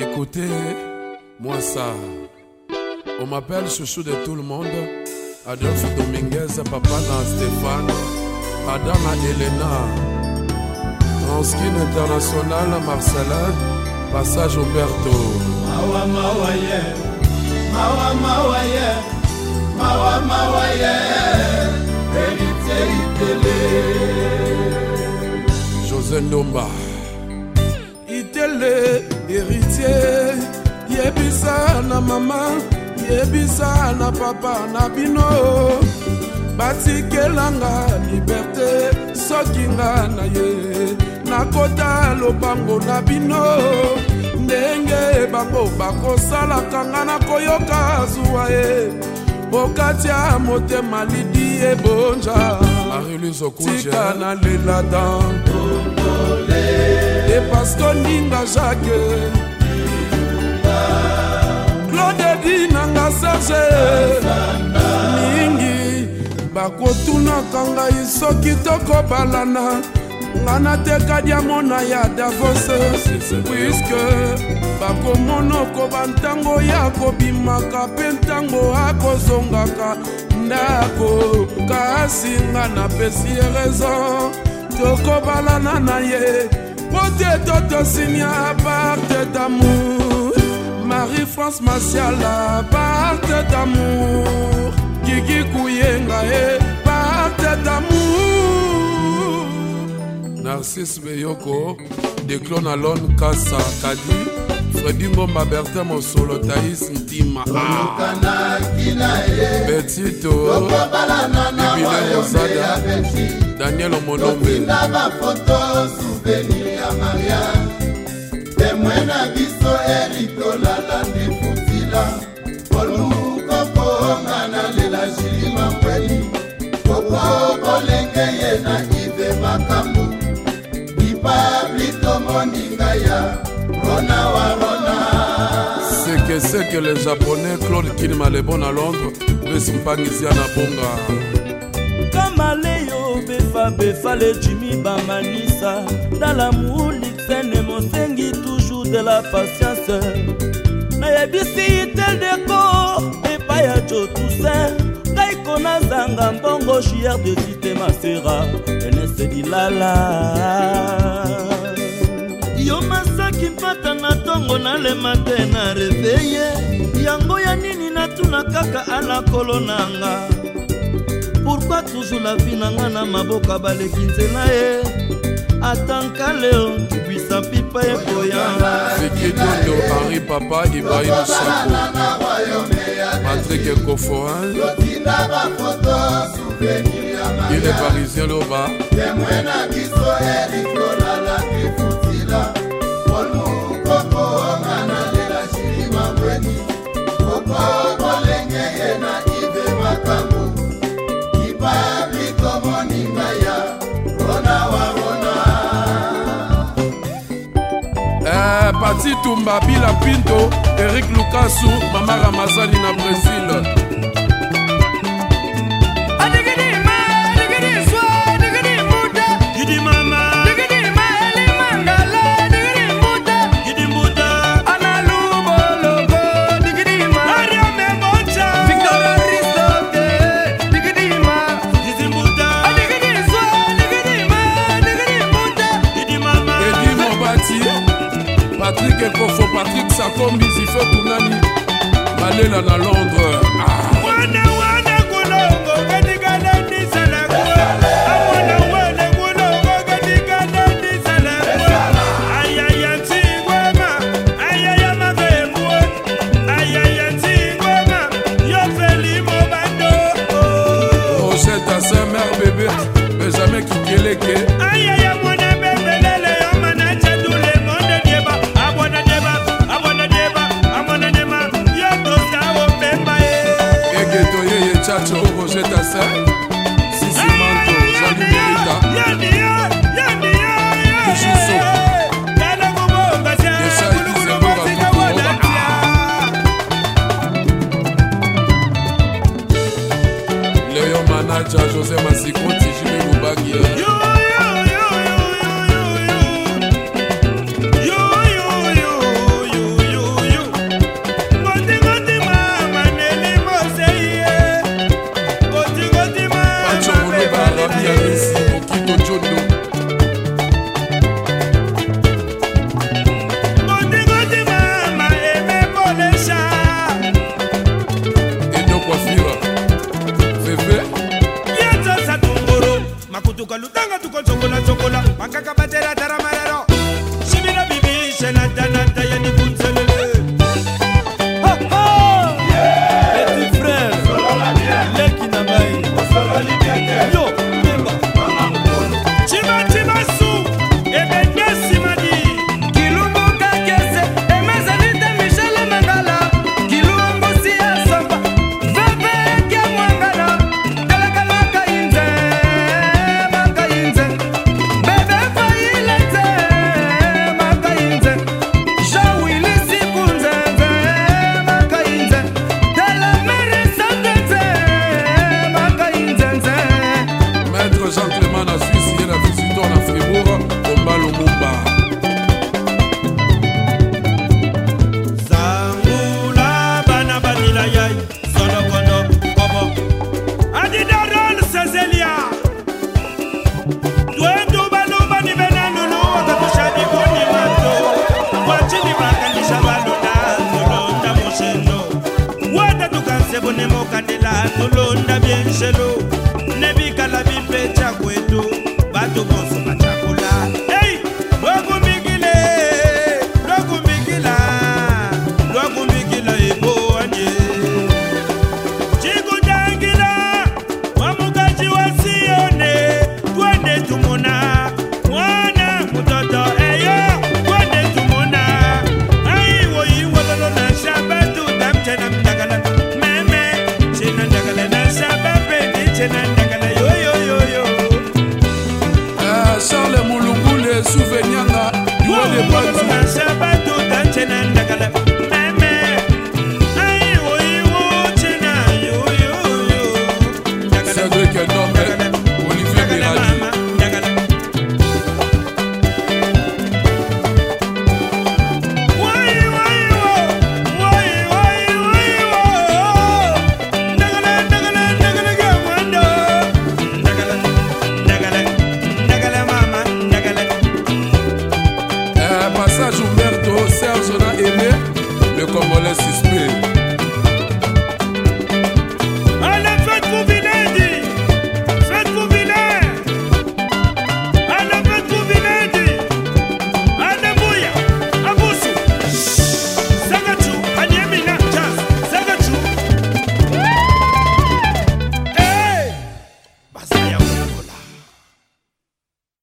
Écoutez-moi ça. On m'appelle chouchou de tout le monde. Adolphe Dominguez, papa dans Stéphane. Adama Elena. Transkin International, Marcela. Passage au Berto. Mawa mawa ye. Mawa mawa ye. Mawa mawa ye. Hérité José Ndomba. Itélé. héritier yebisa na mama yebisa na papa na bino batikelanga liberté soki nga na ye nakota lopango na bino ndenge bango bakosalaka nga nakoyoka zuwa ye okatia motema lidi ebonja tika nalela dan oh. epasto ndinga jake claude dinanga serge mingi bakotunaka ngai soki tokobalana nga nateka diamona ya davos puiske bakomona okoba ntango ya kobimaka mpe ntango akozongaka ndako kasi nga napesi raison tokobalana na ye Po te to te signa par te d'amour Marie-France Masiala par te d'amour Gigi Kouyenga e par te d'amour Narcisse Beyoko Declone Alone Kassa Kadi fredingoma bertin mosolo tais ntima betito bibina mozada daniel monombe témoin na biso eritolala qu'est-ce que les japonais claude kinima lebon à londres besi mpangisia na bonga kamaleyo befabefa lejimi bamanisa dalamu lixene mosengi toujours de la patience nayebisi itel deco epai ya jotusin ngai konazanga mbongo chier de cité masera enesedilala yo mas nakoki mpata na ntongo nalema te na reveye yango ya nini natuna kaka alakolo na nga pourkui toujours la vi na nga na maboka baleki nzela ye atanka leo bwisa mpipa ekoyanga sekedondo henri papa ibrahim sako patrik ekoforan ile parisien loba témoin na biso erikolalakifu pati tumba bila pinto erik lukasu mama ramazani na brésil kombisi fo tunani balela na londres chacho roger tase sisi manto jali merita bijuso manager josé masikoti jimi lubagie